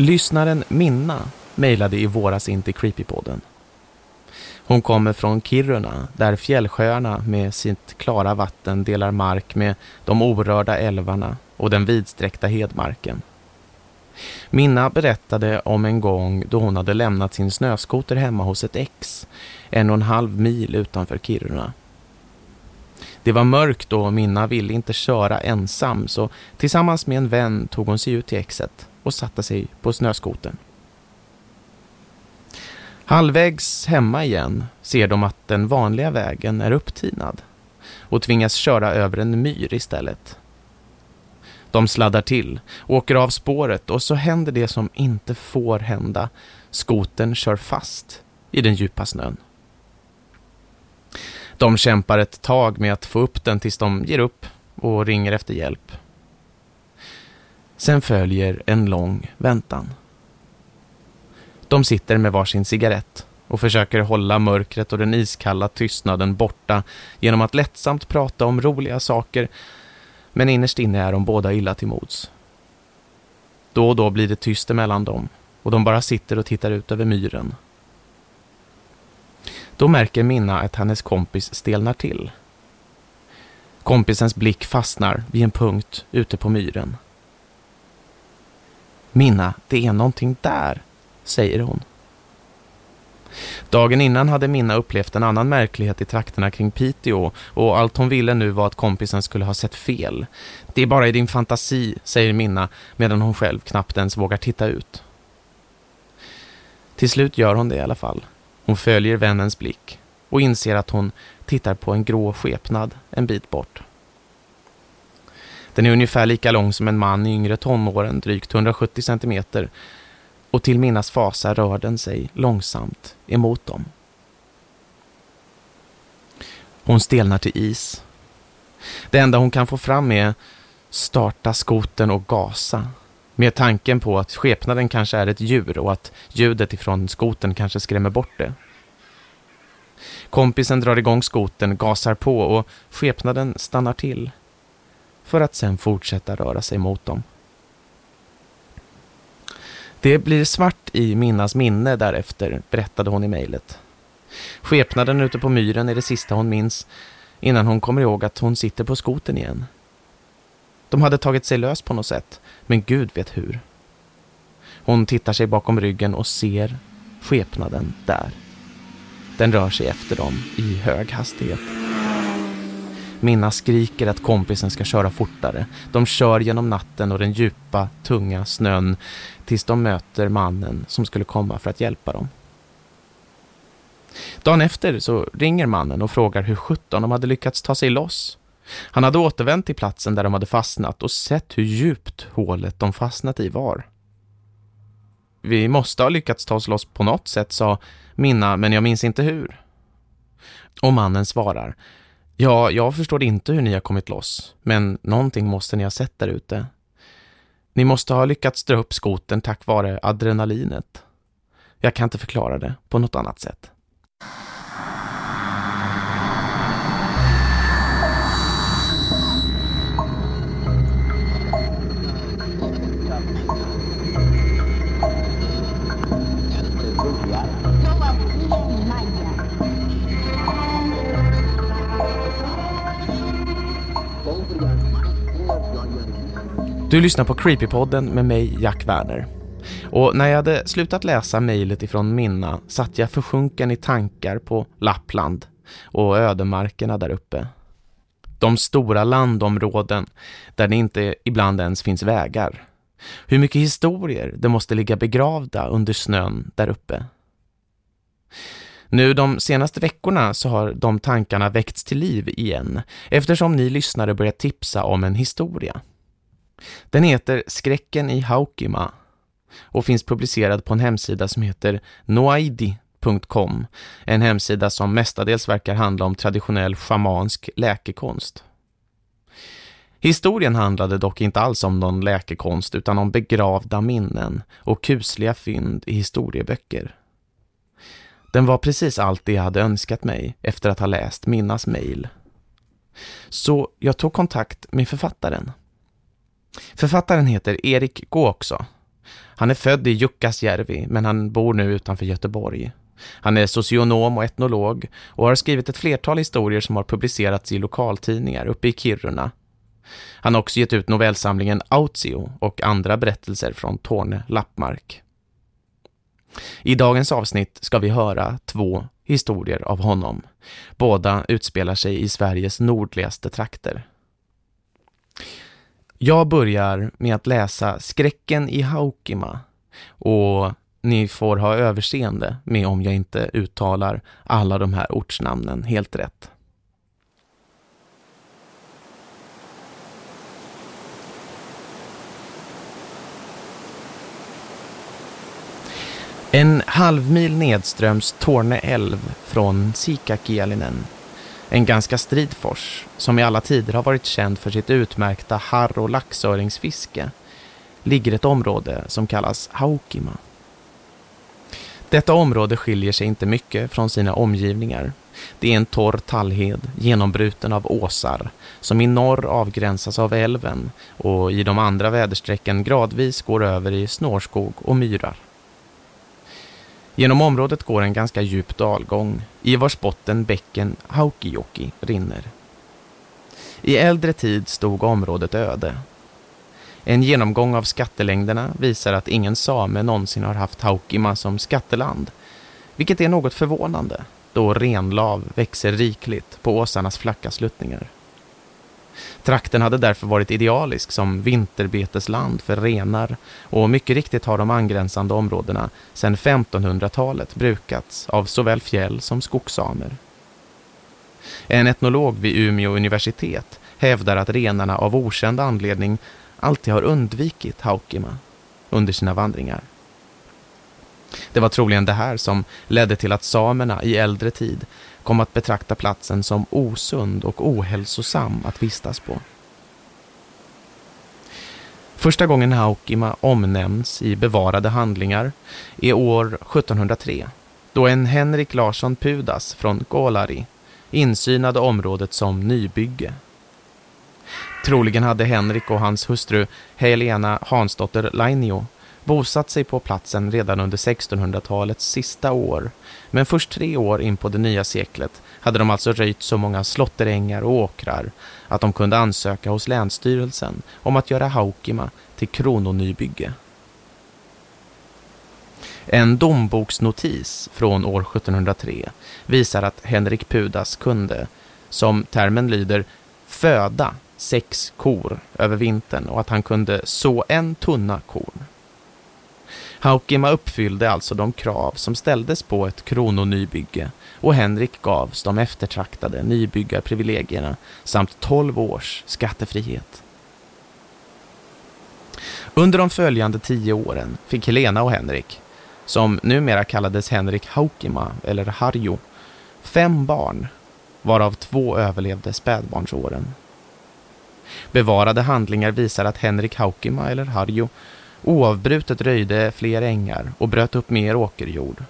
Lyssnaren Minna mejlade i våras in till Creepypodden. Hon kommer från Kiruna där fjällsjöarna med sitt klara vatten delar mark med de orörda älvarna och den vidsträckta hedmarken. Minna berättade om en gång då hon hade lämnat sin snöskoter hemma hos ett ex, en och en halv mil utanför Kiruna. Det var mörkt och Minna ville inte köra ensam så tillsammans med en vän tog hon sig ut till exet och satte sig på snöskoten. Halvvägs hemma igen ser de att den vanliga vägen är upptinad och tvingas köra över en myr istället. De sladdar till, åker av spåret och så händer det som inte får hända. Skoten kör fast i den djupa snön. De kämpar ett tag med att få upp den tills de ger upp och ringer efter hjälp. Sen följer en lång väntan. De sitter med varsin cigarett och försöker hålla mörkret och den iskalla tystnaden borta genom att lättsamt prata om roliga saker men innerst inne är de båda illa till mods. Då och då blir det tyst emellan dem och de bara sitter och tittar ut över myren. Då märker Minna att hennes kompis stelnar till. Kompisens blick fastnar vid en punkt ute på myren. Minna, det är någonting där, säger hon. Dagen innan hade Minna upplevt en annan märklighet i trakterna kring Piteå och allt hon ville nu var att kompisen skulle ha sett fel. Det är bara i din fantasi, säger Minna medan hon själv knappt ens vågar titta ut. Till slut gör hon det i alla fall. Hon följer vännens blick och inser att hon tittar på en grå skepnad en bit bort. Den är ungefär lika lång som en man i yngre tonåren, drygt 170 centimeter och till Minnas fasa rör den sig långsamt emot dem. Hon stelnar till is. Det enda hon kan få fram är starta skoten och gasa. Med tanken på att skepnaden kanske är ett djur och att ljudet ifrån skoten kanske skrämmer bort det. Kompisen drar igång skoten, gasar på och skepnaden stannar till. För att sen fortsätta röra sig mot dem. Det blir svart i Minnas minne därefter, berättade hon i mejlet. Skepnaden ute på myren är det sista hon minns innan hon kommer ihåg att hon sitter på skoten igen. De hade tagit sig lös på något sätt, men Gud vet hur. Hon tittar sig bakom ryggen och ser skepnaden där. Den rör sig efter dem i hög hastighet. Minna skriker att kompisen ska köra fortare. De kör genom natten och den djupa, tunga snön tills de möter mannen som skulle komma för att hjälpa dem. Dagen efter så ringer mannen och frågar hur sjutton de hade lyckats ta sig loss. Han hade återvänt till platsen där de hade fastnat och sett hur djupt hålet de fastnat i var. Vi måste ha lyckats ta oss loss på något sätt, sa Minna, men jag minns inte hur. Och mannen svarar, ja, jag förstår inte hur ni har kommit loss, men någonting måste ni ha sett där ute. Ni måste ha lyckats dra upp skoten tack vare adrenalinet. Jag kan inte förklara det på något annat sätt. Du lyssnar på Creepypodden med mig, Jack Werner. Och när jag hade slutat läsa mejlet ifrån Minna satt jag försjunken i tankar på Lappland och ödemarkerna där uppe. De stora landområden där det inte ibland ens finns vägar. Hur mycket historier det måste ligga begravda under snön där uppe. Nu de senaste veckorna så har de tankarna väckts till liv igen eftersom ni lyssnare börjat tipsa om en historia. Den heter Skräcken i Haukima och finns publicerad på en hemsida som heter noaidi.com, en hemsida som mestadels verkar handla om traditionell schamansk läkekonst. Historien handlade dock inte alls om någon läkekonst utan om begravda minnen och kusliga fynd i historieböcker. Den var precis allt det jag hade önskat mig efter att ha läst Minnas mejl. Så jag tog kontakt med författaren. Författaren heter Erik Gåkså. Han är född i Jukkasjärvi men han bor nu utanför Göteborg. Han är socionom och etnolog och har skrivit ett flertal historier som har publicerats i lokaltidningar uppe i Kiruna. Han har också gett ut novellsamlingen ”Autio” och andra berättelser från Torne Lappmark. I dagens avsnitt ska vi höra två historier av honom. Båda utspelar sig i Sveriges nordligaste trakter. Jag börjar med att läsa Skräcken i Haukima och ni får ha överseende med om jag inte uttalar alla de här ortsnamnen helt rätt. En halvmil nedströms Torne älv från Sikakielinen. En ganska strid fors som i alla tider har varit känd för sitt utmärkta harr- och laxöringsfiske ligger ett område som kallas Haukima. Detta område skiljer sig inte mycket från sina omgivningar. Det är en torr tallhed genombruten av åsar som i norr avgränsas av älven och i de andra väderstrecken gradvis går över i snårskog och myrar. Genom området går en ganska djup dalgång i vars botten bäcken Haukijoki rinner. I äldre tid stod området öde. En genomgång av skattelängderna visar att ingen same någonsin har haft Haukima som skatteland, vilket är något förvånande då renlav växer rikligt på åsarnas flacka sluttningar. Trakten hade därför varit idealisk som vinterbetesland för renar och mycket riktigt har de angränsande områdena sedan 1500-talet brukats av såväl fjäll som skogssamer. En etnolog vid Umeå universitet hävdar att renarna av okänd anledning alltid har undvikit Haukima under sina vandringar. Det var troligen det här som ledde till att samerna i äldre tid kom att betrakta platsen som osund och ohälsosam att vistas på. Första gången Haukima omnämns i bevarade handlingar är år 1703 då en Henrik Larsson Pudas från Golari insynade området som nybygge. Troligen hade Henrik och hans hustru Helena Hansdotter Lainio bosatt sig på platsen redan under 1600-talets sista år, men först tre år in på det nya seklet hade de alltså röjt så många slotterängar och åkrar att de kunde ansöka hos Länsstyrelsen om att göra Haukima till krononybygge. En domboksnotis från år 1703 visar att Henrik Pudas kunde, som termen lyder, föda sex kor över vintern och att han kunde så en tunna korn. Haukima uppfyllde alltså de krav som ställdes på ett krononybygge och Henrik gavs de eftertraktade nybyggarprivilegierna samt 12 års skattefrihet. Under de följande tio åren fick Helena och Henrik, som numera kallades Henrik Haukima eller Harjo, fem barn, varav två överlevde spädbarnsåren. Bevarade handlingar visar att Henrik Haukima eller Harjo oavbrutet röjde fler ängar och bröt upp mer åkerjord.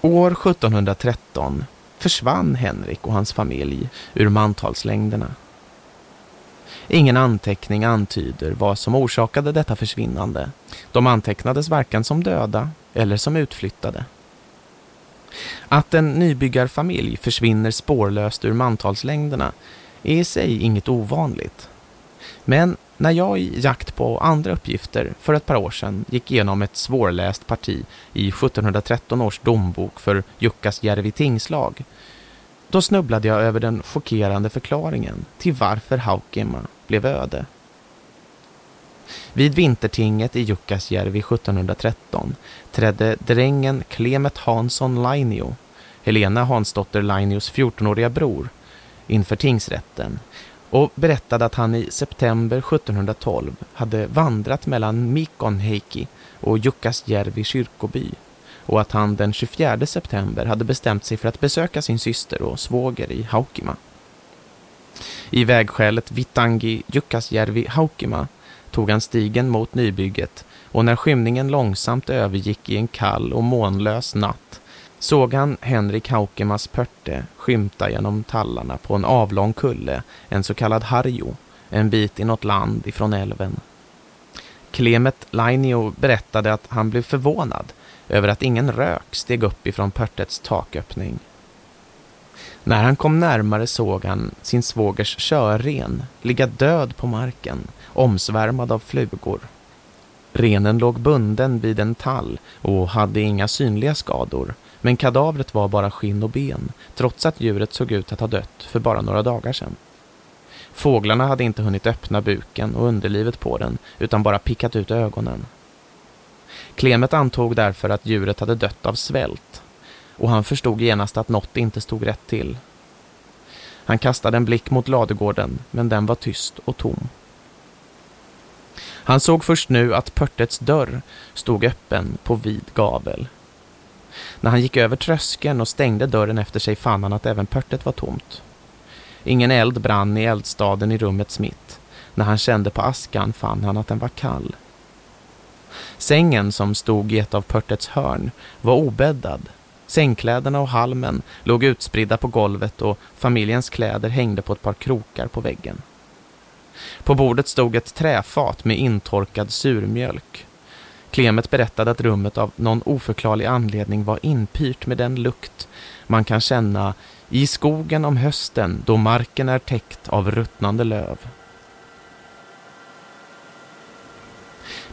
År 1713 försvann Henrik och hans familj ur mantalslängderna. Ingen anteckning antyder vad som orsakade detta försvinnande. De antecknades varken som döda eller som utflyttade. Att en nybyggarfamilj försvinner spårlöst ur mantalslängderna är i sig inget ovanligt. Men när jag i jakt på andra uppgifter för ett par år sedan gick igenom ett svårläst parti i 1713 års dombok för Jukkasjärvi tingslag, då snubblade jag över den chockerande förklaringen till varför Haukema blev öde. Vid vintertinget i Jukkasjärvi 1713 trädde drängen Klemet Hansson Lainio, Helena Hansdotter Lainios 14-åriga bror, inför tingsrätten och berättade att han i september 1712 hade vandrat mellan Mikonheiki och Jukkasjärvi kyrkoby och att han den 24 september hade bestämt sig för att besöka sin syster och svåger i Haukima. I vägskälet Vitangi Jukkasjärvi Haukima tog han stigen mot nybygget och när skymningen långsamt övergick i en kall och månlös natt såg han Henrik Haukemas pörte skymta genom tallarna på en avlång kulle, en så kallad harjo, en bit i något land ifrån älven. Klemet Lainio berättade att han blev förvånad över att ingen rök steg upp ifrån pörtets taköppning. När han kom närmare såg han sin svågers körren ligga död på marken, omsvärmad av flugor. Renen låg bunden vid en tall och hade inga synliga skador, men kadavret var bara skinn och ben, trots att djuret såg ut att ha dött för bara några dagar sedan. Fåglarna hade inte hunnit öppna buken och underlivet på den, utan bara pickat ut ögonen. Klemet antog därför att djuret hade dött av svält, och han förstod genast att något inte stod rätt till. Han kastade en blick mot ladugården, men den var tyst och tom. Han såg först nu att pörtets dörr stod öppen på vid gavel. När han gick över tröskeln och stängde dörren efter sig fann han att även pörtet var tomt. Ingen eld brann i eldstaden i rummets mitt. När han kände på askan fann han att den var kall. Sängen som stod i ett av pörtets hörn var obäddad. Sängkläderna och halmen låg utspridda på golvet och familjens kläder hängde på ett par krokar på väggen. På bordet stod ett träfat med intorkad surmjölk. Klemet berättade att rummet av någon oförklarlig anledning var inpyrt med den lukt man kan känna i skogen om hösten då marken är täckt av ruttnande löv.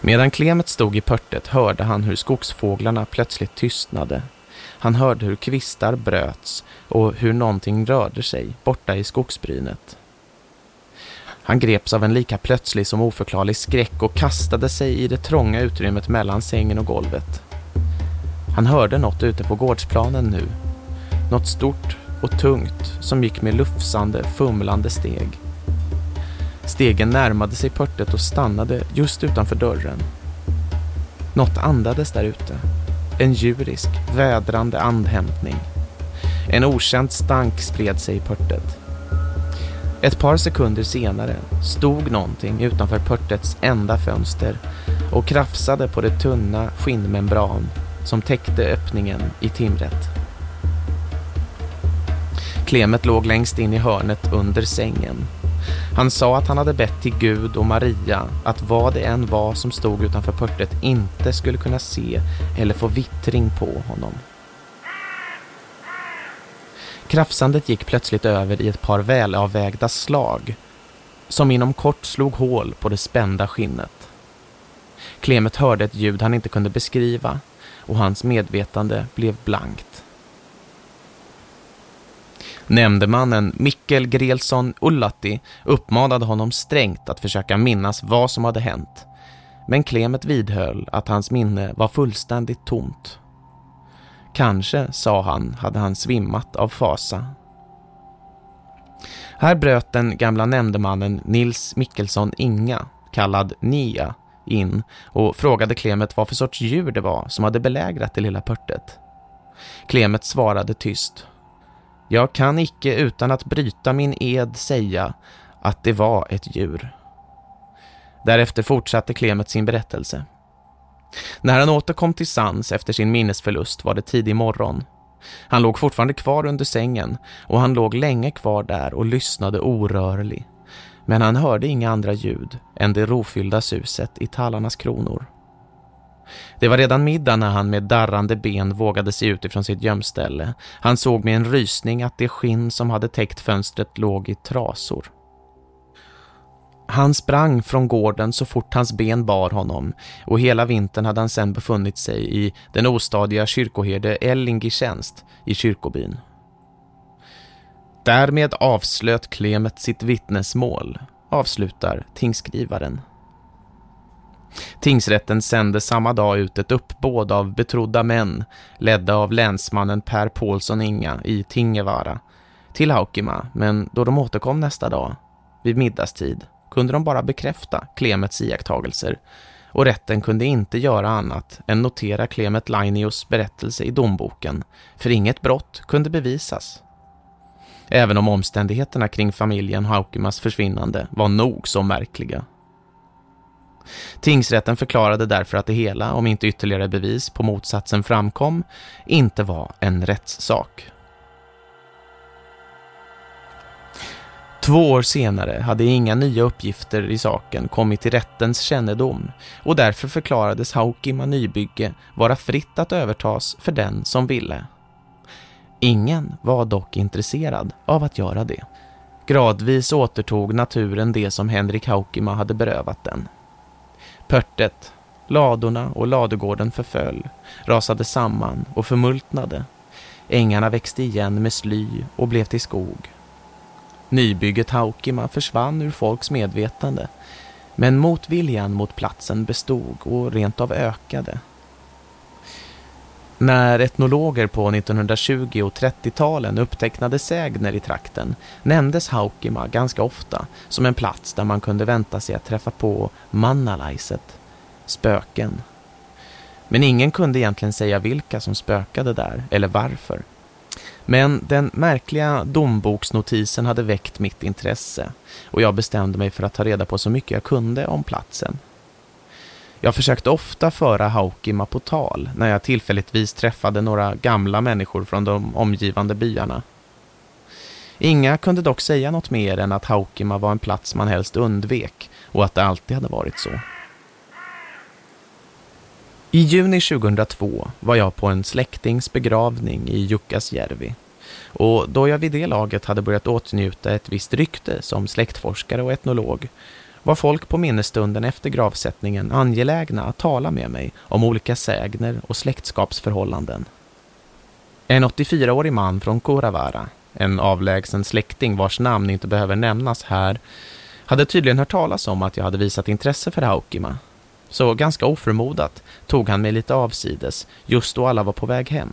Medan Klemet stod i pörtet hörde han hur skogsfåglarna plötsligt tystnade. Han hörde hur kvistar bröts och hur någonting rörde sig borta i skogsbrynet. Han greps av en lika plötslig som oförklarlig skräck och kastade sig i det trånga utrymmet mellan sängen och golvet. Han hörde något ute på gårdsplanen nu. Något stort och tungt som gick med lufsande, fumlande steg. Stegen närmade sig pörtet och stannade just utanför dörren. Något andades där ute. En djurisk, vädrande andhämtning. En okänd stank spred sig i pörtet. Ett par sekunder senare stod någonting utanför pörtets enda fönster och krafsade på det tunna skinnmembran som täckte öppningen i timret. Klemet låg längst in i hörnet under sängen. Han sa att han hade bett till Gud och Maria att vad det än var som stod utanför pörtet inte skulle kunna se eller få vittring på honom. Krafsandet gick plötsligt över i ett par välavvägda slag som inom kort slog hål på det spända skinnet. Klemet hörde ett ljud han inte kunde beskriva och hans medvetande blev blankt. Nämndemannen Mikkel Grelsson Ullatti uppmanade honom strängt att försöka minnas vad som hade hänt. Men Klemet vidhöll att hans minne var fullständigt tomt. Kanske, sa han, hade han svimmat av fasa. Här bröt den gamla nämndemannen Nils Mikkelsson Inga, kallad Nia, in och frågade Klemet vad för sorts djur det var som hade belägrat det lilla pörtet. Klemet svarade tyst. Jag kan icke utan att bryta min ed säga att det var ett djur. Därefter fortsatte Klemet sin berättelse. När han återkom till sans efter sin minnesförlust var det tidig morgon. Han låg fortfarande kvar under sängen och han låg länge kvar där och lyssnade orörlig. Men han hörde inga andra ljud än det rofyllda suset i tallarnas kronor. Det var redan middag när han med darrande ben vågade sig ut ifrån sitt gömställe. Han såg med en rysning att det skinn som hade täckt fönstret låg i trasor. Han sprang från gården så fort hans ben bar honom och hela vintern hade han sedan befunnit sig i den ostadiga kyrkoherde Elling tjänst i kyrkobyn. Därmed avslöt Klemet sitt vittnesmål, avslutar tingskrivaren. Tingsrätten sände samma dag ut ett uppbåd av betrodda män, ledda av länsmannen Per Paulsson Inga i Tingevara, till Haukima, men då de återkom nästa dag, vid middagstid, kunde de bara bekräfta Klemets iakttagelser och rätten kunde inte göra annat än notera Klemet Lainius berättelse i domboken, för inget brott kunde bevisas. Även om omständigheterna kring familjen Haukimas försvinnande var nog så märkliga. Tingsrätten förklarade därför att det hela, om inte ytterligare bevis på motsatsen framkom, inte var en rättssak. Två år senare hade inga nya uppgifter i saken kommit till rättens kännedom och därför förklarades Haukima nybygge vara fritt att övertas för den som ville. Ingen var dock intresserad av att göra det. Gradvis återtog naturen det som Henrik Haukima hade berövat den. Pörtet, ladorna och ladugården förföll, rasade samman och förmultnade. Ängarna växte igen med sly och blev till skog. Nybygget Haukima försvann ur folks medvetande, men motviljan mot platsen bestod och rent av ökade. När etnologer på 1920- och 30-talen upptecknade sägner i trakten nämndes Haukima ganska ofta som en plats där man kunde vänta sig att träffa på mannalaiset, spöken. Men ingen kunde egentligen säga vilka som spökade där eller varför. Men den märkliga domboksnotisen hade väckt mitt intresse och jag bestämde mig för att ta reda på så mycket jag kunde om platsen. Jag försökte ofta föra Haukima på tal när jag tillfälligtvis träffade några gamla människor från de omgivande byarna. Inga kunde dock säga något mer än att Haukima var en plats man helst undvek och att det alltid hade varit så. I juni 2002 var jag på en släktings begravning i Jukkasjärvi och då jag vid det laget hade börjat åtnjuta ett visst rykte som släktforskare och etnolog var folk på minnesstunden efter gravsättningen angelägna att tala med mig om olika sägner och släktskapsförhållanden. En 84-årig man från Koravara, en avlägsen släkting vars namn inte behöver nämnas här, hade tydligen hört talas om att jag hade visat intresse för Haukima. Så ganska oförmodat tog han mig lite avsides just då alla var på väg hem.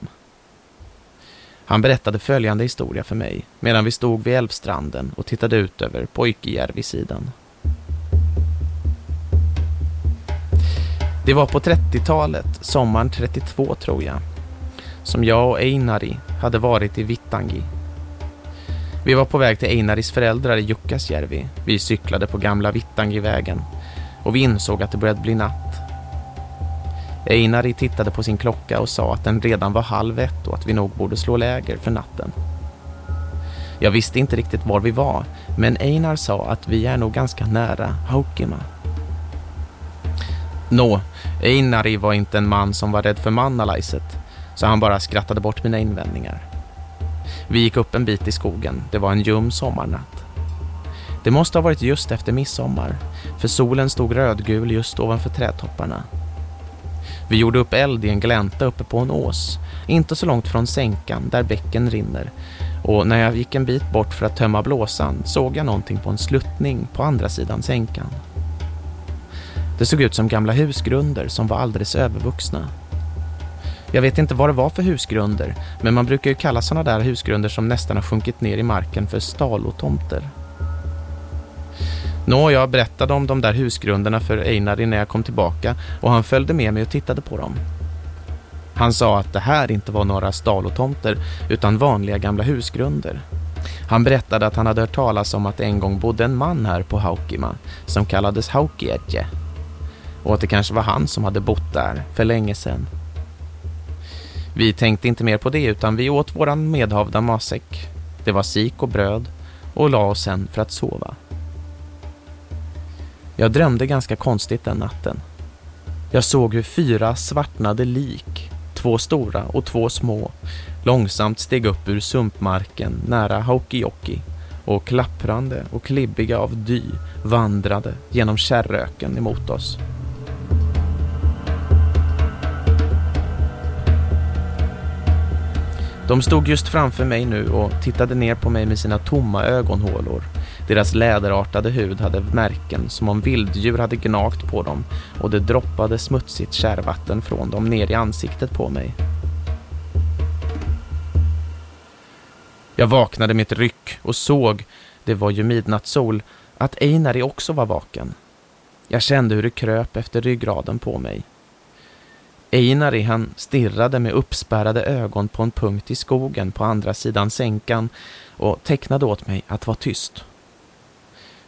Han berättade följande historia för mig medan vi stod vid älvstranden och tittade ut över Poikijärvi-sidan. Det var på 30-talet, sommaren 32 tror jag, som jag och Einari hade varit i Vittangi. Vi var på väg till Einaris föräldrar i Jukkasjärvi. Vi cyklade på gamla Vittangivägen och vi insåg att det började bli natt. Einari tittade på sin klocka och sa att den redan var halv ett och att vi nog borde slå läger för natten. Jag visste inte riktigt var vi var, men Einar sa att vi är nog ganska nära Haukima. Nå, Einari var inte en man som var rädd för mannalajset, så han bara skrattade bort mina invändningar. Vi gick upp en bit i skogen, det var en ljum sommarnatt. Det måste ha varit just efter midsommar, för solen stod rödgul just ovanför trädtopparna. Vi gjorde upp eld i en glänta uppe på en ås, inte så långt från sänkan där bäcken rinner. Och när jag gick en bit bort för att tömma blåsan såg jag någonting på en sluttning på andra sidan sänkan. Det såg ut som gamla husgrunder som var alldeles övervuxna. Jag vet inte vad det var för husgrunder, men man brukar ju kalla sådana där husgrunder som nästan har sjunkit ner i marken för stalotomter. Nå, jag berättade om de där husgrunderna för Einar innan jag kom tillbaka och han följde med mig och tittade på dem. Han sa att det här inte var några stalotomter utan vanliga gamla husgrunder. Han berättade att han hade hört talas om att det en gång bodde en man här på Haukima som kallades Haukietje och att det kanske var han som hade bott där för länge sedan. Vi tänkte inte mer på det utan vi åt våran medhavda matsäck. Det var sik och bröd och la oss sen för att sova. Jag drömde ganska konstigt den natten. Jag såg hur fyra svartnade lik, två stora och två små, långsamt steg upp ur sumpmarken nära Haukijoki och klapprande och klibbiga av dy vandrade genom kärröken emot oss. De stod just framför mig nu och tittade ner på mig med sina tomma ögonhålor. Deras läderartade hud hade märken som om vilddjur hade gnagt på dem och det droppade smutsigt kärvatten från dem ner i ansiktet på mig. Jag vaknade med ett ryck och såg, det var ju midnattssol, att Einari också var vaken. Jag kände hur det kröp efter ryggraden på mig. Einari han stirrade med uppspärrade ögon på en punkt i skogen på andra sidan sänkan och tecknade åt mig att vara tyst.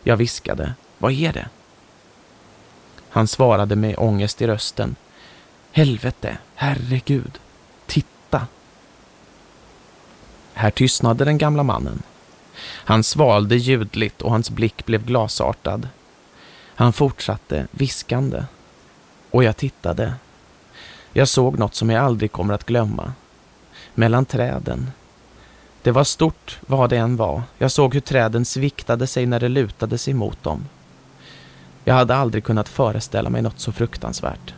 Jag viskade, vad är det? Han svarade med ångest i rösten. Helvete, herregud, titta. Här tystnade den gamla mannen. Han svalde ljudligt och hans blick blev glasartad. Han fortsatte viskande. Och jag tittade. Jag såg något som jag aldrig kommer att glömma. Mellan träden. Det var stort vad det än var. Jag såg hur träden sviktade sig när det lutade sig mot dem. Jag hade aldrig kunnat föreställa mig något så fruktansvärt.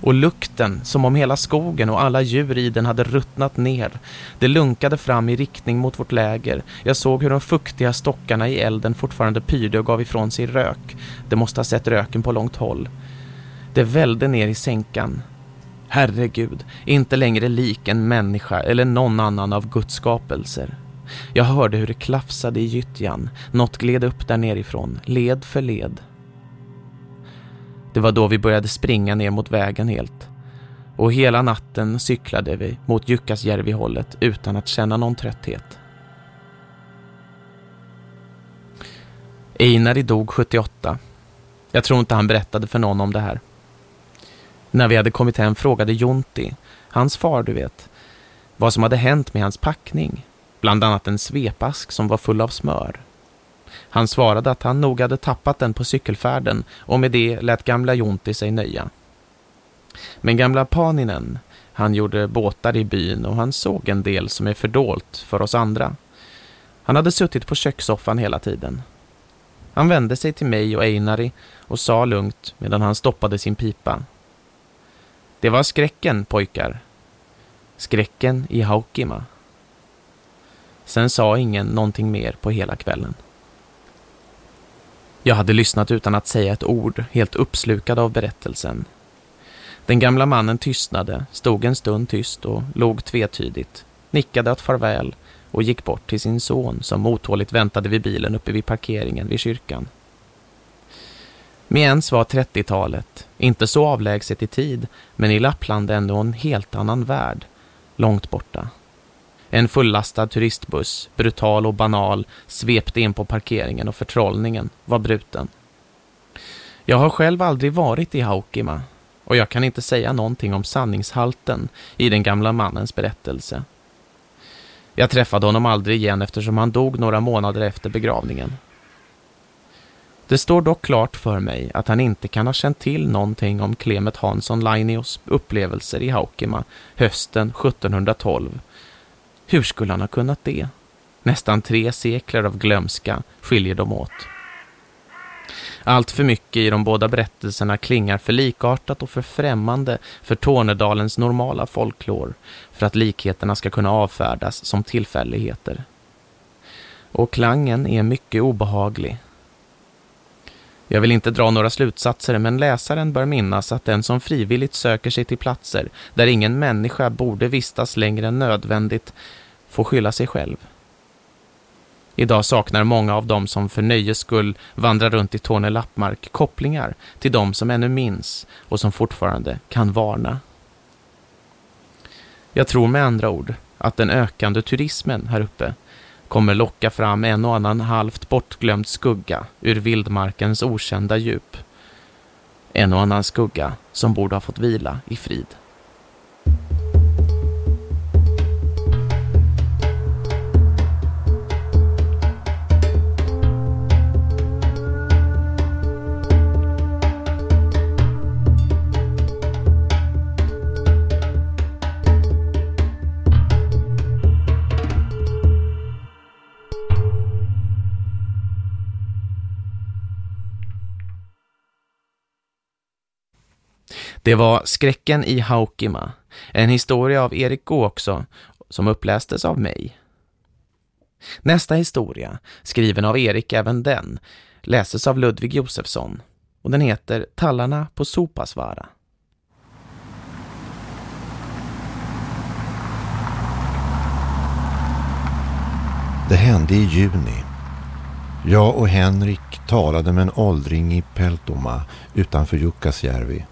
Och lukten, som om hela skogen och alla djur i den hade ruttnat ner. Det lunkade fram i riktning mot vårt läger. Jag såg hur de fuktiga stockarna i elden fortfarande pyrde och gav ifrån sig rök. Det måste ha sett röken på långt håll. Det välde ner i sänkan. Herregud, inte längre lik en människa eller någon annan av Guds skapelser. Jag hörde hur det klafsade i gyttjan. Något gled upp där nerifrån, led för led. Det var då vi började springa ner mot vägen helt. Och hela natten cyklade vi mot Jukkasjärvi-hållet utan att känna någon trötthet. Einari dog 78. Jag tror inte han berättade för någon om det här. När vi hade kommit hem frågade Jonti, hans far du vet, vad som hade hänt med hans packning. Bland annat en svepask som var full av smör. Han svarade att han nog hade tappat den på cykelfärden och med det lät gamla Jonti sig nöja. Men gamla Paninen, han gjorde båtar i byn och han såg en del som är fördolt för oss andra. Han hade suttit på kökssoffan hela tiden. Han vände sig till mig och Einari och sa lugnt medan han stoppade sin pipa. Det var skräcken, pojkar. Skräcken i Haukima. Sen sa ingen någonting mer på hela kvällen. Jag hade lyssnat utan att säga ett ord, helt uppslukad av berättelsen. Den gamla mannen tystnade, stod en stund tyst och log tvetydigt, nickade att farväl och gick bort till sin son som otåligt väntade vid bilen uppe vid parkeringen vid kyrkan. Med ens var 30-talet, inte så avlägset i tid, men i Lappland ändå en helt annan värld, långt borta. En fullastad turistbuss, brutal och banal, svepte in på parkeringen och förtrollningen var bruten. Jag har själv aldrig varit i Haukima och jag kan inte säga någonting om sanningshalten i den gamla mannens berättelse. Jag träffade honom aldrig igen eftersom han dog några månader efter begravningen. Det står dock klart för mig att han inte kan ha känt till någonting om Clement Hansson Lainios upplevelser i Haukema hösten 1712 hur skulle han ha kunnat det? Nästan tre sekler av glömska skiljer dem åt. Allt för mycket i de båda berättelserna klingar för likartat och för främmande för Tornedalens normala folklor för att likheterna ska kunna avfärdas som tillfälligheter. Och klangen är mycket obehaglig. Jag vill inte dra några slutsatser men läsaren bör minnas att den som frivilligt söker sig till platser där ingen människa borde vistas längre än nödvändigt får skylla sig själv. Idag saknar många av dem som för nöjes skull vandrar runt i Torne Lappmark kopplingar till dem som ännu minns och som fortfarande kan varna. Jag tror med andra ord att den ökande turismen här uppe kommer locka fram en och annan halvt bortglömd skugga ur vildmarkens okända djup. En och annan skugga som borde ha fått vila i frid. Det var Skräcken i Haukima, en historia av Erik Gåkså som upplästes av mig. Nästa historia, skriven av Erik även den, läses av Ludvig Josefsson och den heter Tallarna på Sopasvara. Det hände i juni. Jag och Henrik talade med en åldring i Peltoma utanför Jukkasjärvi.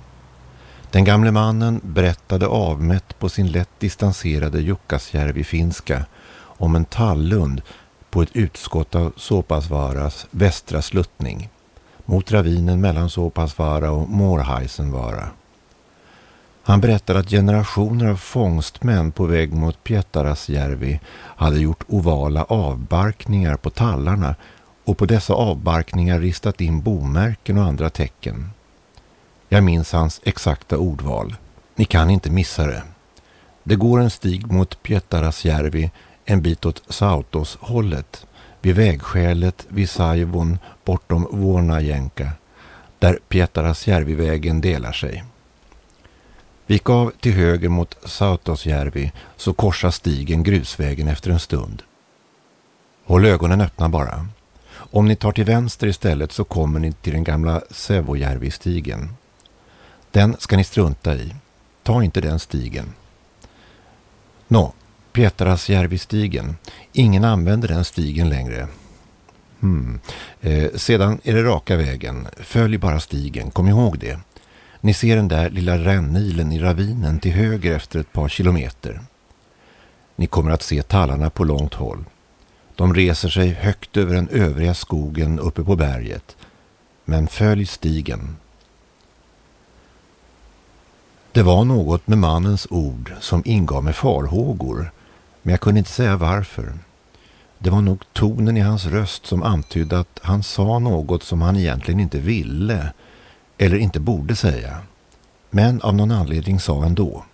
Den gamle mannen berättade avmätt på sin lätt distanserade Jukkasjärvi-finska om en tallund på ett utskott av Sopasvaras västra sluttning mot ravinen mellan Sopasvara och Mårhaisenvara. Han berättade att generationer av fångstmän på väg mot Pietarasjärvi hade gjort ovala avbarkningar på tallarna och på dessa avbarkningar ristat in bomärken och andra tecken. Jag minns hans exakta ordval. Ni kan inte missa det. Det går en stig mot Pietarasjärvi en bit åt Sautos-hållet vid vägskälet vid Saivon bortom Vuonajänka där Pietarasjärvivägen delar sig. Vik av till höger mot Sautosjärvi så korsar stigen grusvägen efter en stund. Håll ögonen öppna bara. Om ni tar till vänster istället så kommer ni till den gamla Sevojärvi-stigen. Den ska ni strunta i. Ta inte den stigen. Nå, Pietarasjärvi-stigen. Ingen använder den stigen längre. Hmm. Eh, sedan är det raka vägen. Följ bara stigen, kom ihåg det. Ni ser den där lilla rännilen i ravinen till höger efter ett par kilometer. Ni kommer att se tallarna på långt håll. De reser sig högt över den övriga skogen uppe på berget. Men följ stigen. Det var något med mannens ord som ingav mig farhågor, men jag kunde inte säga varför. Det var nog tonen i hans röst som antydde att han sa något som han egentligen inte ville eller inte borde säga. Men av någon anledning sa ändå.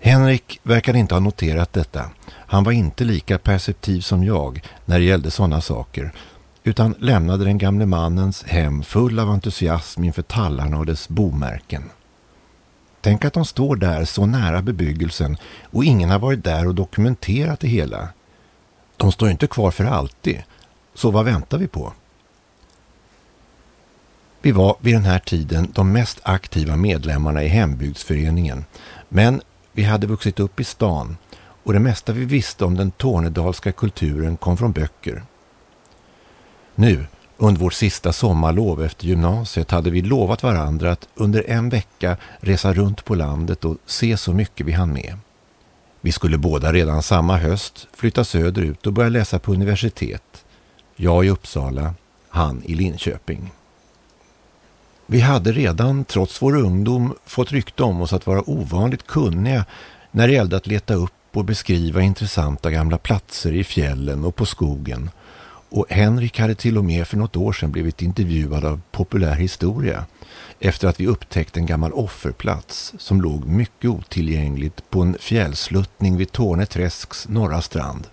Henrik verkade inte ha noterat detta. Han var inte lika perceptiv som jag när det gällde sådana saker utan lämnade den gamle mannens hem full av entusiasm inför tallarna och dess bomärken. Tänk att de står där så nära bebyggelsen och ingen har varit där och dokumenterat det hela. De står inte kvar för alltid, så vad väntar vi på? Vi var vid den här tiden de mest aktiva medlemmarna i hembygdsföreningen, men vi hade vuxit upp i stan och det mesta vi visste om den tornedalska kulturen kom från böcker. Nu, under vårt sista sommarlov efter gymnasiet hade vi lovat varandra att under en vecka resa runt på landet och se så mycket vi hann med. Vi skulle båda redan samma höst flytta söderut och börja läsa på universitet. Jag i Uppsala, han i Linköping. Vi hade redan, trots vår ungdom, fått rykte om oss att vara ovanligt kunniga när det gällde att leta upp och beskriva intressanta gamla platser i fjällen och på skogen. Och Henrik hade till och med för något år sedan blivit intervjuad av Populär historia efter att vi upptäckt en gammal offerplats som låg mycket otillgängligt på en fjällsluttning vid Torneträsks norra strand.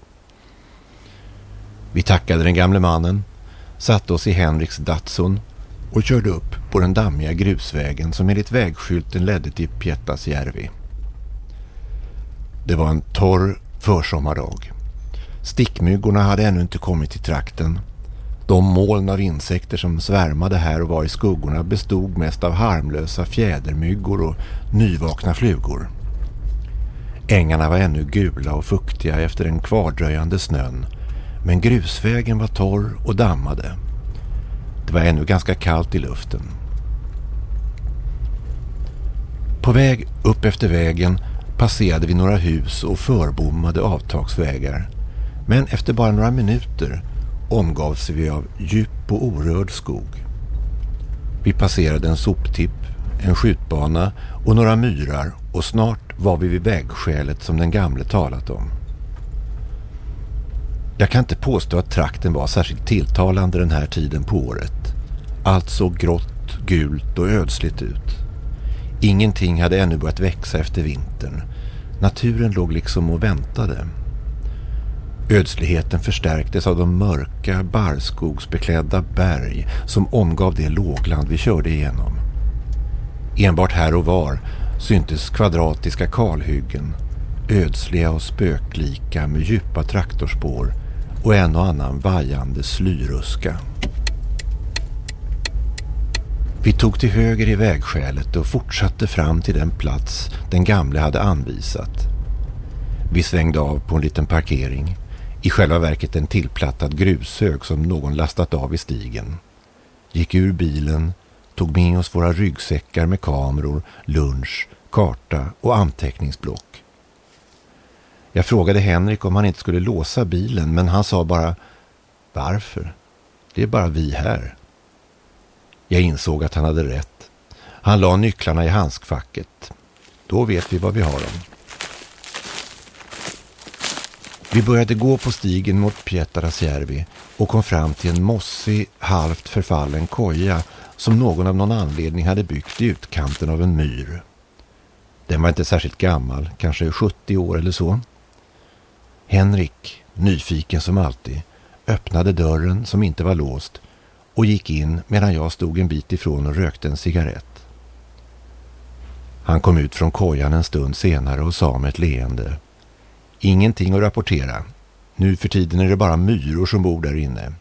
Vi tackade den gamle mannen, satte oss i Henriks Datsun och körde upp på den dammiga grusvägen som enligt vägskylten ledde till Pietasjärvi. Det var en torr försommardag. Stickmyggorna hade ännu inte kommit till trakten. De moln av insekter som svärmade här och var i skuggorna bestod mest av harmlösa fjädermyggor och nyvakna flugor. Ängarna var ännu gula och fuktiga efter den kvardröjande snön men grusvägen var torr och dammade. Det var ännu ganska kallt i luften. På väg upp efter vägen passerade vi några hus och förbommade avtagsvägar. Men efter bara några minuter omgavs vi av djup och orörd skog. Vi passerade en soptipp, en skjutbana och några myrar och snart var vi vid vägskälet som den gamle talat om. Jag kan inte påstå att trakten var särskilt tilltalande den här tiden på året. Allt såg grått, gult och ödsligt ut. Ingenting hade ännu börjat växa efter vintern. Naturen låg liksom och väntade. Ödsligheten förstärktes av de mörka, barrskogsbeklädda berg som omgav det lågland vi körde igenom. Enbart här och var syntes kvadratiska kalhyggen, ödsliga och spöklika med djupa traktorspår och en och annan vajande slyruska. Vi tog till höger i vägskälet och fortsatte fram till den plats den gamle hade anvisat. Vi svängde av på en liten parkering, i själva verket en tillplattad grushög som någon lastat av i stigen. Gick ur bilen, tog med oss våra ryggsäckar med kameror, lunch, karta och anteckningsblock. Jag frågade Henrik om han inte skulle låsa bilen men han sa bara Varför? Det är bara vi här. Jag insåg att han hade rätt. Han la nycklarna i handskfacket. Då vet vi var vi har dem. Vi började gå på stigen mot Pietarasjärvi och kom fram till en mossig, halvt förfallen koja som någon av någon anledning hade byggt i utkanten av en myr. Den var inte särskilt gammal, kanske 70 år eller så. Henrik, nyfiken som alltid, öppnade dörren som inte var låst och gick in medan jag stod en bit ifrån och rökte en cigarett. Han kom ut från kojan en stund senare och sa med ett leende. Ingenting att rapportera. Nu för tiden är det bara myror som bor där inne.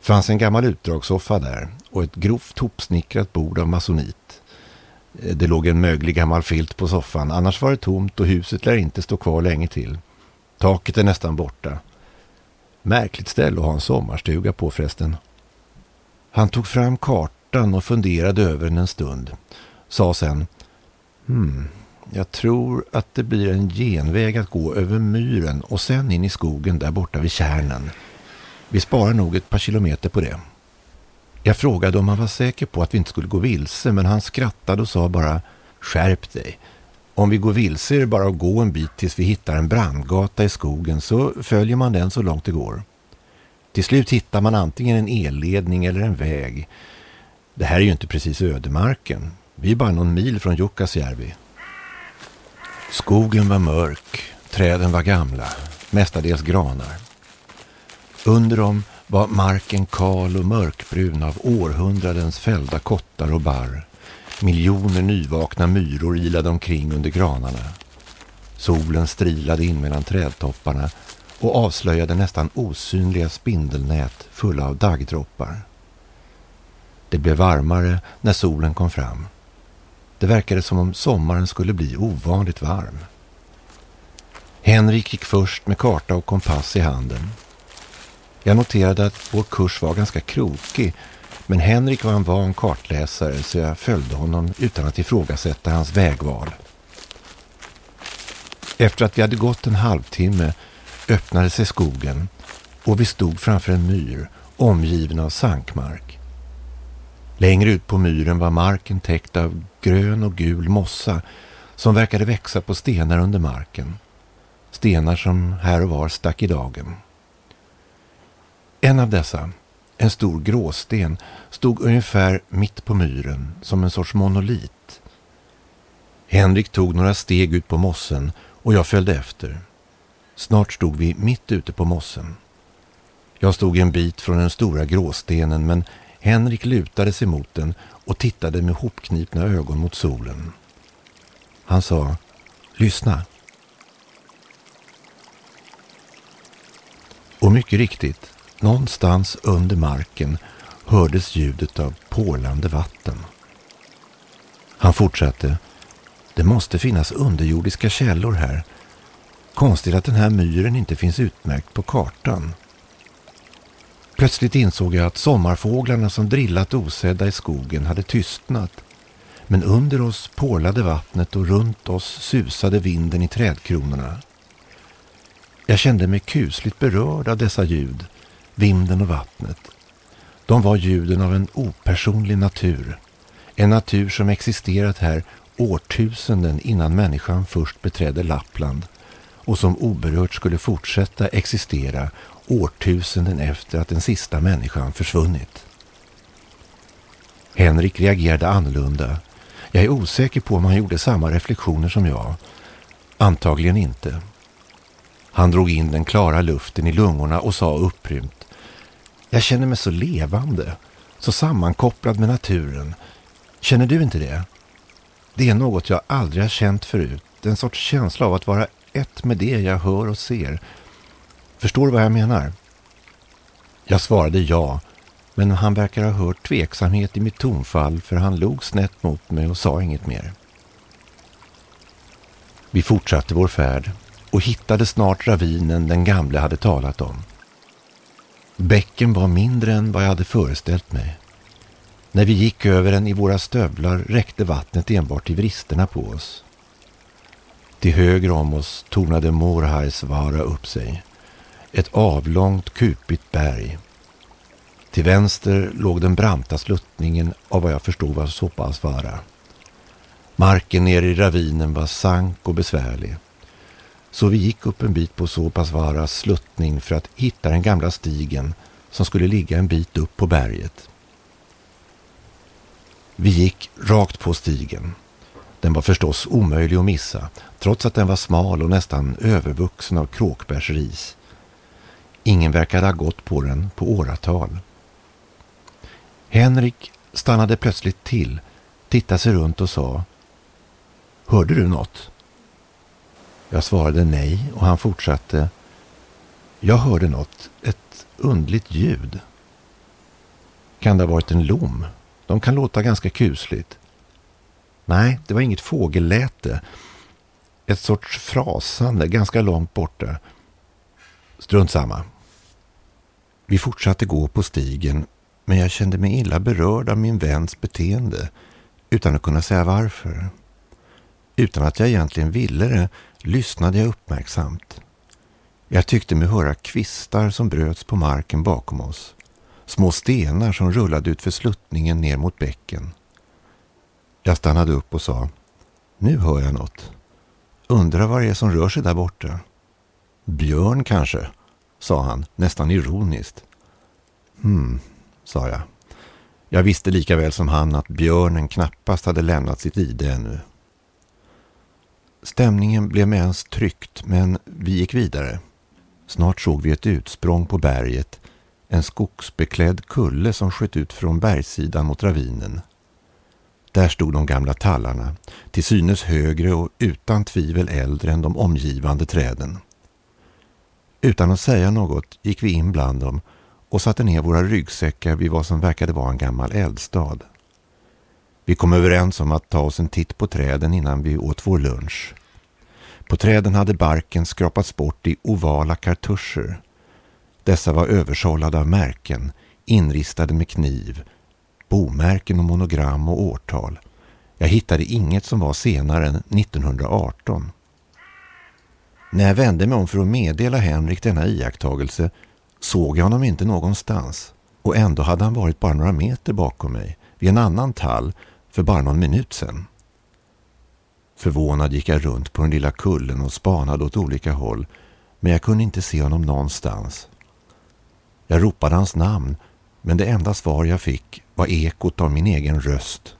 fanns en gammal utdragssoffa där och ett grovt hopsnickrat bord av masonit. Eh, det låg en möglig gammal filt på soffan, annars var det tomt och huset lär inte stå kvar länge till. Taket är nästan borta. Märkligt ställe att ha en sommarstuga på förresten. Han tog fram kartan och funderade över den en stund. Sa sen, hmm, jag tror att det blir en genväg att gå över myren och sen in i skogen där borta vid kärnan. Vi sparar nog ett par kilometer på det. Jag frågade om han var säker på att vi inte skulle gå vilse men han skrattade och sa bara skärp dig. Om vi går vilse är det bara att gå en bit tills vi hittar en brandgata i skogen så följer man den så långt det går. Till slut hittar man antingen en elledning eller en väg. Det här är ju inte precis ödemarken. Vi är bara någon mil från Jukkasjärvi. Skogen var mörk, träden var gamla, mestadels granar. Under dem var marken kal och mörkbrun av århundradens fällda kottar och barr. Miljoner nyvakna myror ilade omkring under granarna. Solen strilade in mellan trädtopparna och avslöjade nästan osynliga spindelnät fulla av daggdroppar. Det blev varmare när solen kom fram. Det verkade som om sommaren skulle bli ovanligt varm. Henrik gick först med karta och kompass i handen. Jag noterade att vår kurs var ganska krokig men Henrik var en van kartläsare så jag följde honom utan att ifrågasätta hans vägval. Efter att vi hade gått en halvtimme öppnade sig skogen och vi stod framför en myr omgiven av sankmark. Längre ut på myren var marken täckt av grön och gul mossa som verkade växa på stenar under marken. Stenar som här och var stack i dagen. En av dessa, en stor gråsten, stod ungefär mitt på myren som en sorts monolit. Henrik tog några steg ut på mossen och jag följde efter. Snart stod vi mitt ute på mossen. Jag stod en bit från den stora gråstenen men Henrik lutade sig mot den och tittade med hopknipna ögon mot solen. Han sa, lyssna. Och mycket riktigt, någonstans under marken hördes ljudet av porlande vatten. Han fortsatte, det måste finnas underjordiska källor här Konstigt att den här myren inte finns utmärkt på kartan. Plötsligt insåg jag att sommarfåglarna som drillat osedda i skogen hade tystnat. Men under oss porlade vattnet och runt oss susade vinden i trädkronorna. Jag kände mig kusligt berörd av dessa ljud, vinden och vattnet. De var ljuden av en opersonlig natur. En natur som existerat här årtusenden innan människan först beträdde Lappland och som oberört skulle fortsätta existera årtusenden efter att den sista människan försvunnit. Henrik reagerade annorlunda. Jag är osäker på om han gjorde samma reflektioner som jag. Antagligen inte. Han drog in den klara luften i lungorna och sa upprymt. Jag känner mig så levande, så sammankopplad med naturen. Känner du inte det? Det är något jag aldrig har känt förut. En sorts känsla av att vara ett med det jag hör och ser. Förstår du vad jag menar? Jag svarade ja, men han verkar ha hört tveksamhet i mitt tonfall för han log snett mot mig och sa inget mer. Vi fortsatte vår färd och hittade snart ravinen den gamle hade talat om. Bäcken var mindre än vad jag hade föreställt mig. När vi gick över den i våra stövlar räckte vattnet enbart till vristerna på oss. Till höger om oss tornade Morhaisvara upp sig. Ett avlångt kupigt berg. Till vänster låg den branta sluttningen av vad jag förstod var Sopasvara. Marken nere i ravinen var sank och besvärlig. Så vi gick upp en bit på Sopasvaras sluttning för att hitta den gamla stigen som skulle ligga en bit upp på berget. Vi gick rakt på stigen. Den var förstås omöjlig att missa, trots att den var smal och nästan övervuxen av kråkbärsris. Ingen verkade ha gått på den på åratal. Henrik stannade plötsligt till, tittade sig runt och sa Hörde du något? Jag svarade nej och han fortsatte Jag hörde något, ett undligt ljud. Kan det ha varit en lom? De kan låta ganska kusligt. Nej, det var inget fågelläte. Ett sorts frasande ganska långt borta. Strunt samma. Vi fortsatte gå på stigen men jag kände mig illa berörd av min väns beteende utan att kunna säga varför. Utan att jag egentligen ville det lyssnade jag uppmärksamt. Jag tyckte mig höra kvistar som bröts på marken bakom oss. Små stenar som rullade ut för sluttningen ner mot bäcken. Jag stannade upp och sa Nu hör jag något. Undrar vad det är som rör sig där borta. Björn kanske, sa han nästan ironiskt. Hmm, sa jag. Jag visste lika väl som han att björnen knappast hade lämnat sitt ide ännu. Stämningen blev med ens tryckt men vi gick vidare. Snart såg vi ett utsprång på berget, en skogsbeklädd kulle som sköt ut från bergssidan mot ravinen. Där stod de gamla tallarna, till synes högre och utan tvivel äldre än de omgivande träden. Utan att säga något gick vi in bland dem och satte ner våra ryggsäckar vid vad som verkade vara en gammal eldstad. Vi kom överens om att ta oss en titt på träden innan vi åt vår lunch. På träden hade barken skrapats bort i ovala kartuscher. Dessa var översållade av märken, inristade med kniv, bomärken och monogram och årtal. Jag hittade inget som var senare än 1918. När jag vände mig om för att meddela Henrik denna iakttagelse såg jag honom inte någonstans och ändå hade han varit bara några meter bakom mig vid en annan tall för bara någon minut sedan. Förvånad gick jag runt på den lilla kullen och spanade åt olika håll men jag kunde inte se honom någonstans. Jag ropade hans namn men det enda svar jag fick var ekot av min egen röst.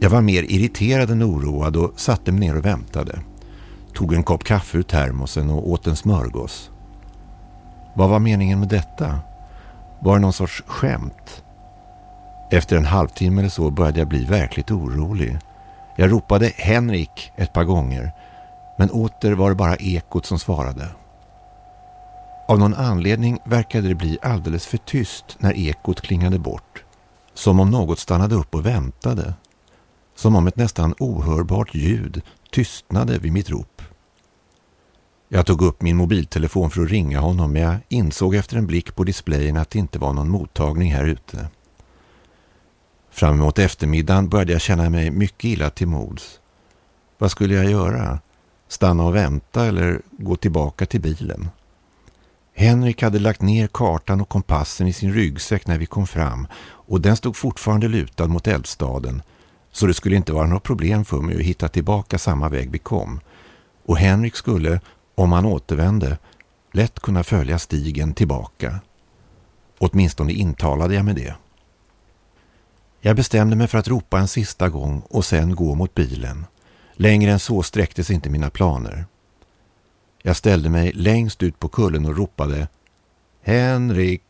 Jag var mer irriterad än oroad och satte mig ner och väntade. Tog en kopp kaffe ur termosen och åt en smörgås. Vad var meningen med detta? Var det någon sorts skämt? Efter en halvtimme eller så började jag bli verkligt orolig. Jag ropade Henrik ett par gånger men åter var det bara ekot som svarade. Av någon anledning verkade det bli alldeles för tyst när ekot klingade bort. Som om något stannade upp och väntade. Som om ett nästan ohörbart ljud tystnade vid mitt rop. Jag tog upp min mobiltelefon för att ringa honom men jag insåg efter en blick på displayen att det inte var någon mottagning här ute. Fram emot eftermiddagen började jag känna mig mycket illa till mods. Vad skulle jag göra? Stanna och vänta eller gå tillbaka till bilen? Henrik hade lagt ner kartan och kompassen i sin ryggsäck när vi kom fram och den stod fortfarande lutad mot eldstaden så det skulle inte vara något problem för mig att hitta tillbaka samma väg vi kom. Och Henrik skulle, om han återvände, lätt kunna följa stigen tillbaka. Åtminstone intalade jag med det. Jag bestämde mig för att ropa en sista gång och sen gå mot bilen. Längre än så sträcktes inte mina planer. Jag ställde mig längst ut på kullen och ropade Henrik.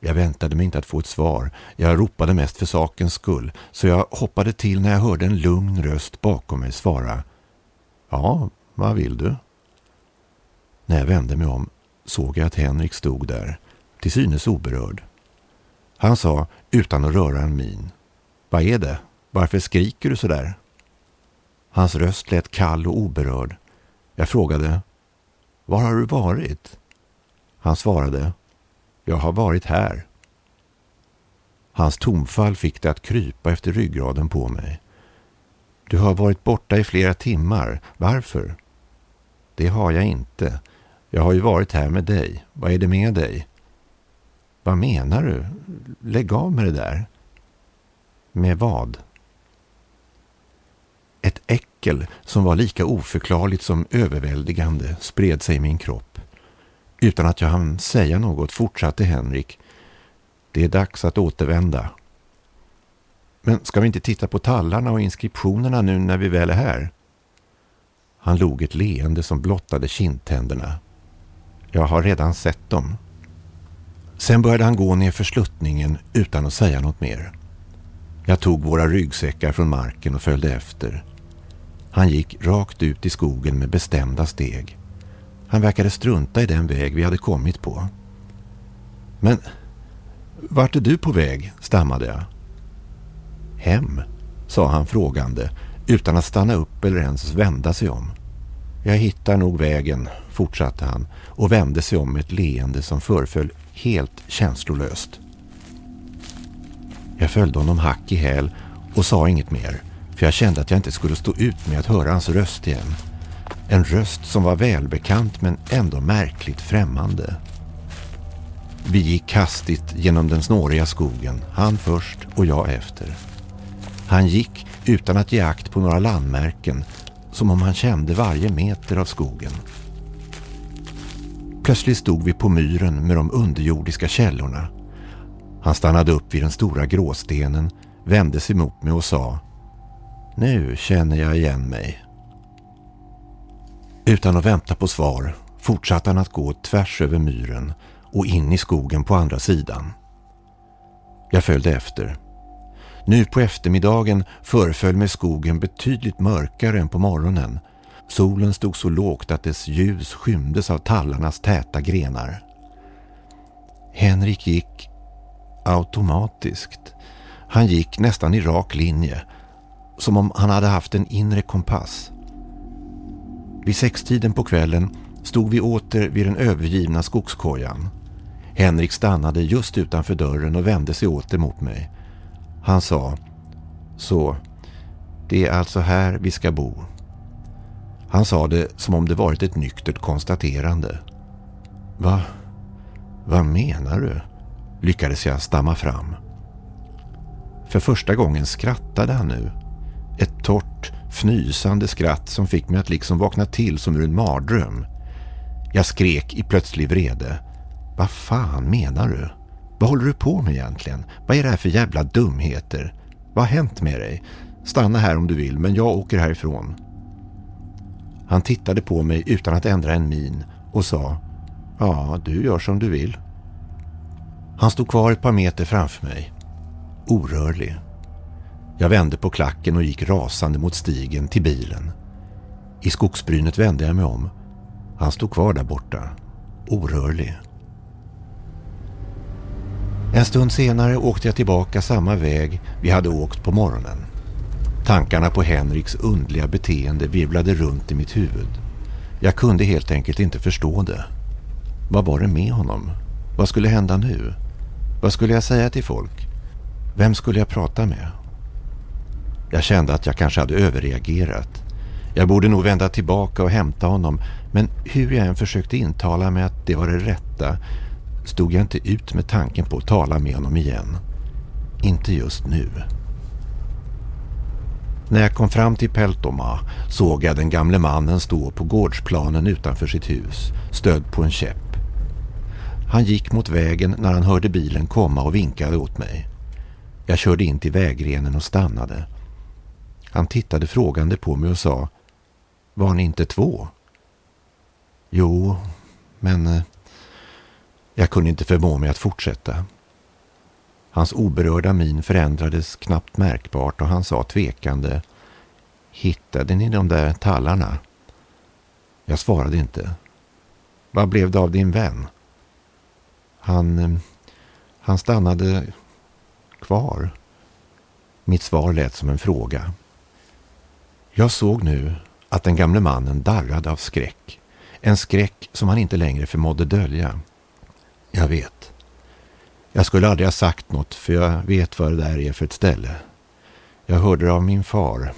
Jag väntade mig inte att få ett svar. Jag ropade mest för sakens skull så jag hoppade till när jag hörde en lugn röst bakom mig svara Ja, vad vill du? När jag vände mig om såg jag att Henrik stod där, till synes oberörd. Han sa utan att röra en min. Vad är det? Varför skriker du så där? Hans röst lät kall och oberörd. Jag frågade, var har du varit? Han svarade, jag har varit här. Hans tonfall fick det att krypa efter ryggraden på mig. Du har varit borta i flera timmar. Varför? Det har jag inte. Jag har ju varit här med dig. Vad är det med dig? Vad menar du? Lägg av med det där. Med vad? Ett äckel som var lika oförklarligt som överväldigande spred sig i min kropp. Utan att jag hann säga något fortsatte Henrik. Det är dags att återvända. Men ska vi inte titta på tallarna och inskriptionerna nu när vi väl är här? Han log ett leende som blottade kindtänderna. Jag har redan sett dem. Sen började han gå ner för sluttningen utan att säga något mer. Jag tog våra ryggsäckar från marken och följde efter. Han gick rakt ut i skogen med bestämda steg. Han verkade strunta i den väg vi hade kommit på. Men vart är du på väg? stammade jag. Hem, sa han frågande utan att stanna upp eller ens vända sig om. Jag hittar nog vägen, fortsatte han och vände sig om med ett leende som föreföll helt känslolöst. Jag följde honom hack i häl och sa inget mer för jag kände att jag inte skulle stå ut med att höra hans röst igen. En röst som var välbekant men ändå märkligt främmande. Vi gick hastigt genom den snåriga skogen, han först och jag efter. Han gick utan att ge akt på några landmärken som om han kände varje meter av skogen. Plötsligt stod vi på myren med de underjordiska källorna. Han stannade upp vid den stora gråstenen, vände sig mot mig och sa Nu känner jag igen mig. Utan att vänta på svar fortsatte han att gå tvärs över myren och in i skogen på andra sidan. Jag följde efter. Nu på eftermiddagen föreföll mig skogen betydligt mörkare än på morgonen. Solen stod så lågt att dess ljus skymdes av tallarnas täta grenar. Henrik gick automatiskt. Han gick nästan i rak linje, som om han hade haft en inre kompass. Vid sextiden på kvällen stod vi åter vid den övergivna skogskojan. Henrik stannade just utanför dörren och vände sig åter mot mig. Han sa Så, det är alltså här vi ska bo. Han sa det som om det varit ett nyktert konstaterande. Va? Vad menar du? Lyckades jag stamma fram. För första gången skrattade han nu. Ett torrt, fnysande skratt som fick mig att liksom vakna till som ur en mardröm. Jag skrek i plötslig vrede. Vad fan menar du? Vad håller du på med egentligen? Vad är det här för jävla dumheter? Vad har hänt med dig? Stanna här om du vill, men jag åker härifrån. Han tittade på mig utan att ändra en min och sa Ja, du gör som du vill. Han stod kvar ett par meter framför mig. Orörlig. Jag vände på klacken och gick rasande mot stigen till bilen. I skogsbrynet vände jag mig om. Han stod kvar där borta. Orörlig. En stund senare åkte jag tillbaka samma väg vi hade åkt på morgonen. Tankarna på Henriks undliga beteende virvlade runt i mitt huvud. Jag kunde helt enkelt inte förstå det. Vad var det med honom? Vad skulle hända nu? Vad skulle jag säga till folk? Vem skulle jag prata med? Jag kände att jag kanske hade överreagerat. Jag borde nog vända tillbaka och hämta honom men hur jag än försökte intala mig att det var det rätta stod jag inte ut med tanken på att tala med honom igen. Inte just nu. När jag kom fram till Peltoma såg jag den gamle mannen stå på gårdsplanen utanför sitt hus, stödd på en käpp. Han gick mot vägen när han hörde bilen komma och vinkade åt mig. Jag körde in till vägrenen och stannade. Han tittade frågande på mig och sa Var ni inte två? Jo, men eh, jag kunde inte förmå mig att fortsätta. Hans oberörda min förändrades knappt märkbart och han sa tvekande Hittade ni de där tallarna? Jag svarade inte. Vad blev det av din vän? Han, eh, han stannade kvar. Mitt svar lät som en fråga. Jag såg nu att den gamle mannen darrade av skräck. En skräck som han inte längre förmådde dölja. Jag vet. Jag skulle aldrig ha sagt något för jag vet vad det där är för ett ställe. Jag hörde det av min far.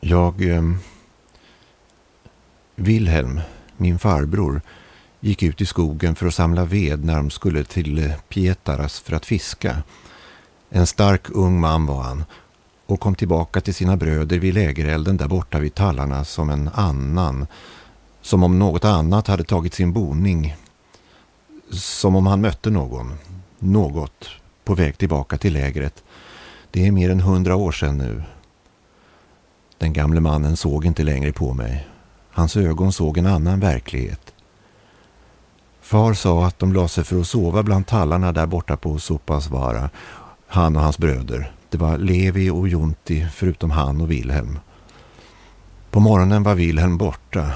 Jag... Eh, Wilhelm, min farbror. gick ut i skogen för att samla ved när de skulle till eh, Pietaras för att fiska. En stark ung man var han och kom tillbaka till sina bröder vid lägerelden där borta vid tallarna som en annan. Som om något annat hade tagit sin boning. Som om han mötte någon. Något på väg tillbaka till lägret. Det är mer än hundra år sedan nu. Den gamle mannen såg inte längre på mig. Hans ögon såg en annan verklighet. Far sa att de la sig för att sova bland tallarna där borta på Sopasvara. Han och hans bröder. Det var Levi och Jonti förutom han och Wilhelm. På morgonen var Wilhelm borta.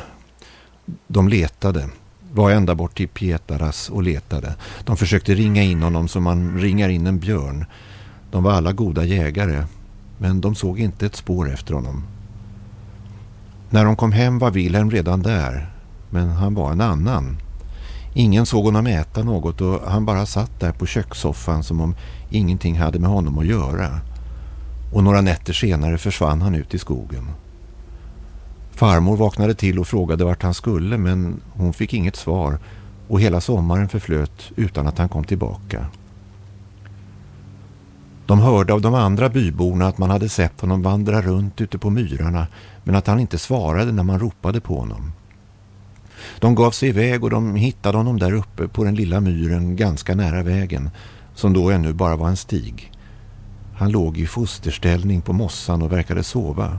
De letade. Var ända bort till Pietaras och letade. De försökte ringa in honom som man ringar in en björn. De var alla goda jägare. Men de såg inte ett spår efter honom. När de kom hem var Wilhelm redan där. Men han var en annan. Ingen såg honom äta något och han bara satt där på kökssoffan som om ingenting hade med honom att göra. Och några nätter senare försvann han ut i skogen. Farmor vaknade till och frågade vart han skulle men hon fick inget svar och hela sommaren förflöt utan att han kom tillbaka. De hörde av de andra byborna att man hade sett honom vandra runt ute på myrarna men att han inte svarade när man ropade på honom. De gav sig iväg och de hittade honom där uppe på den lilla myren ganska nära vägen som då ännu bara var en stig. Han låg i fosterställning på mossan och verkade sova.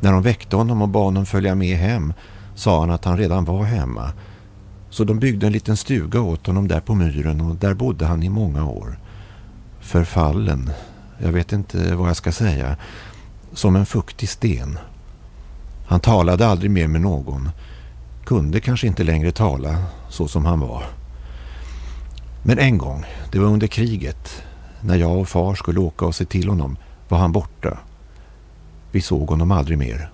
När de väckte honom och bad honom följa med hem sa han att han redan var hemma. Så de byggde en liten stuga åt honom där på myren och där bodde han i många år. Förfallen, jag vet inte vad jag ska säga, som en fuktig sten. Han talade aldrig mer med någon kunde kanske inte längre tala så som han var. Men en gång, det var under kriget, när jag och far skulle åka och se till honom, var han borta. Vi såg honom aldrig mer.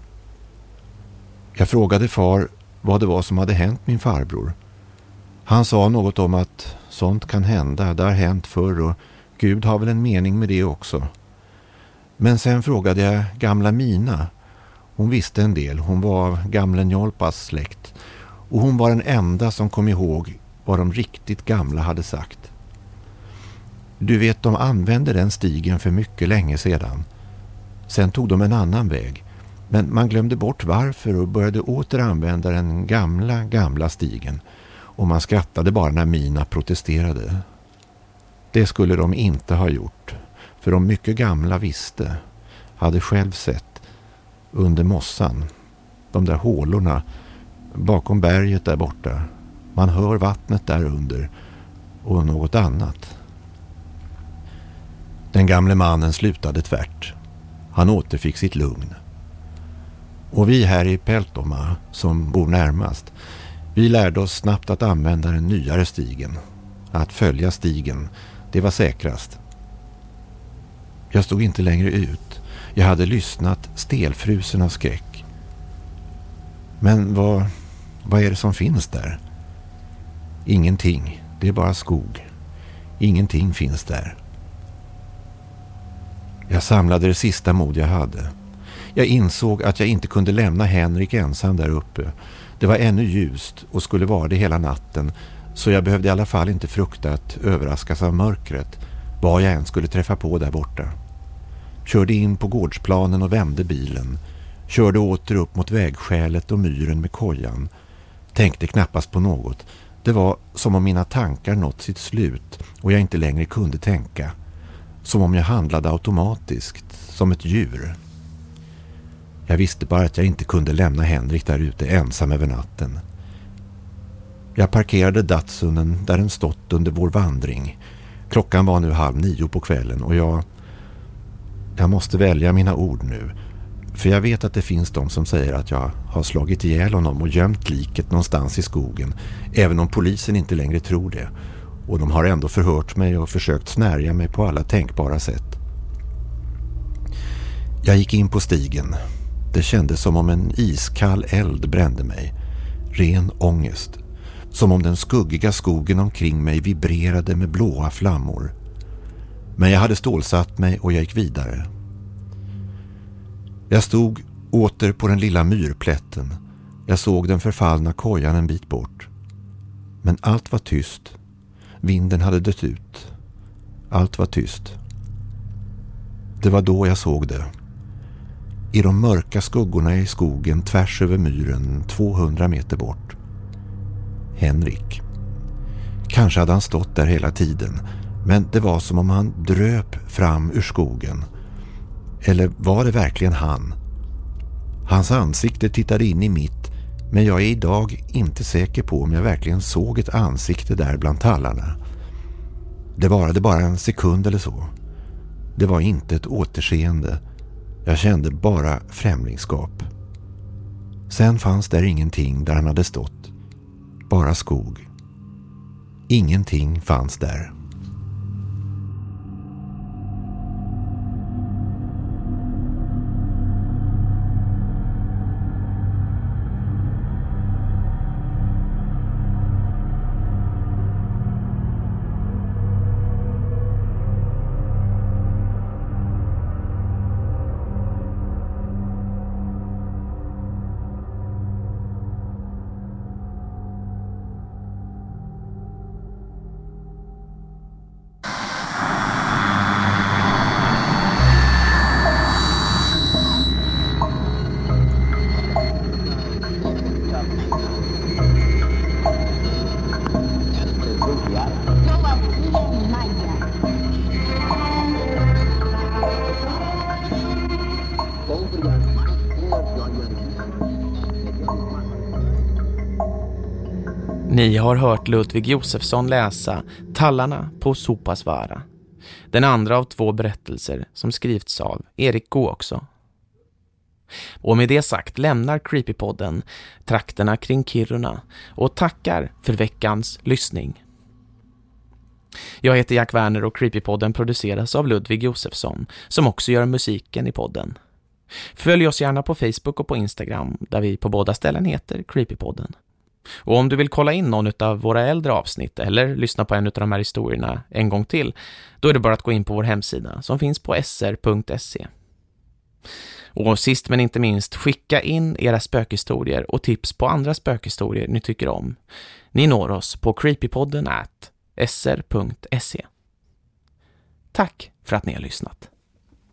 Jag frågade far vad det var som hade hänt min farbror. Han sa något om att sånt kan hända, det har hänt förr och Gud har väl en mening med det också. Men sen frågade jag gamla Mina. Hon visste en del, hon var av gamle Njolpas släkt och hon var den enda som kom ihåg vad de riktigt gamla hade sagt. Du vet, de använde den stigen för mycket länge sedan. Sen tog de en annan väg. Men man glömde bort varför och började åter använda den gamla, gamla stigen. Och man skrattade bara när Mina protesterade. Det skulle de inte ha gjort. För de mycket gamla visste, hade själv sett, under mossan, de där hålorna bakom berget där borta. Man hör vattnet där under och något annat. Den gamle mannen slutade tvärt. Han återfick sitt lugn. Och vi här i Peltoma, som bor närmast, vi lärde oss snabbt att använda den nyare stigen. Att följa stigen, det var säkrast. Jag stod inte längre ut. Jag hade lyssnat stelfrusen av skräck. Men vad, vad är det som finns där? Ingenting. Det är bara skog. Ingenting finns där. Jag samlade det sista mod jag hade. Jag insåg att jag inte kunde lämna Henrik ensam där uppe. Det var ännu ljust och skulle vara det hela natten så jag behövde i alla fall inte frukta att överraskas av mörkret vad jag än skulle träffa på där borta. Körde in på gårdsplanen och vände bilen. Körde åter upp mot vägskälet och myren med kojan tänkte knappast på något. Det var som om mina tankar nått sitt slut och jag inte längre kunde tänka. Som om jag handlade automatiskt, som ett djur. Jag visste bara att jag inte kunde lämna Henrik där ute ensam över natten. Jag parkerade Datsunen där den stått under vår vandring. Klockan var nu halv nio på kvällen och jag... Jag måste välja mina ord nu. För jag vet att det finns de som säger att jag har slagit ihjäl honom och gömt liket någonstans i skogen. Även om polisen inte längre tror det. Och de har ändå förhört mig och försökt snärja mig på alla tänkbara sätt. Jag gick in på stigen. Det kändes som om en iskall eld brände mig. Ren ångest. Som om den skuggiga skogen omkring mig vibrerade med blåa flammor. Men jag hade stålsatt mig och jag gick vidare. Jag stod åter på den lilla myrplätten. Jag såg den förfallna kojan en bit bort. Men allt var tyst. Vinden hade dött ut. Allt var tyst. Det var då jag såg det. I de mörka skuggorna i skogen tvärs över myren 200 meter bort. Henrik. Kanske hade han stått där hela tiden men det var som om han dröp fram ur skogen. Eller var det verkligen han? Hans ansikte tittade in i mitt men jag är idag inte säker på om jag verkligen såg ett ansikte där bland tallarna. Det varade bara en sekund eller så. Det var inte ett återseende. Jag kände bara främlingskap. Sen fanns där ingenting där han hade stått. Bara skog. Ingenting fanns där. Ni har hört Ludvig Josefsson läsa Tallarna på Sopasvara. Den andra av två berättelser som skrivits av Erik Gå också. Och med det sagt lämnar Creepypodden trakterna kring Kiruna och tackar för veckans lyssning. Jag heter Jack Werner och Creepypodden produceras av Ludvig Josefsson som också gör musiken i podden. Följ oss gärna på Facebook och på Instagram där vi på båda ställen heter Creepypodden. Och om du vill kolla in någon av våra äldre avsnitt eller lyssna på en av de här historierna en gång till, då är det bara att gå in på vår hemsida som finns på sr.se. Och sist men inte minst, skicka in era spökhistorier och tips på andra spökhistorier ni tycker om. Ni når oss på creepypodden at sr.se. Tack för att ni har lyssnat.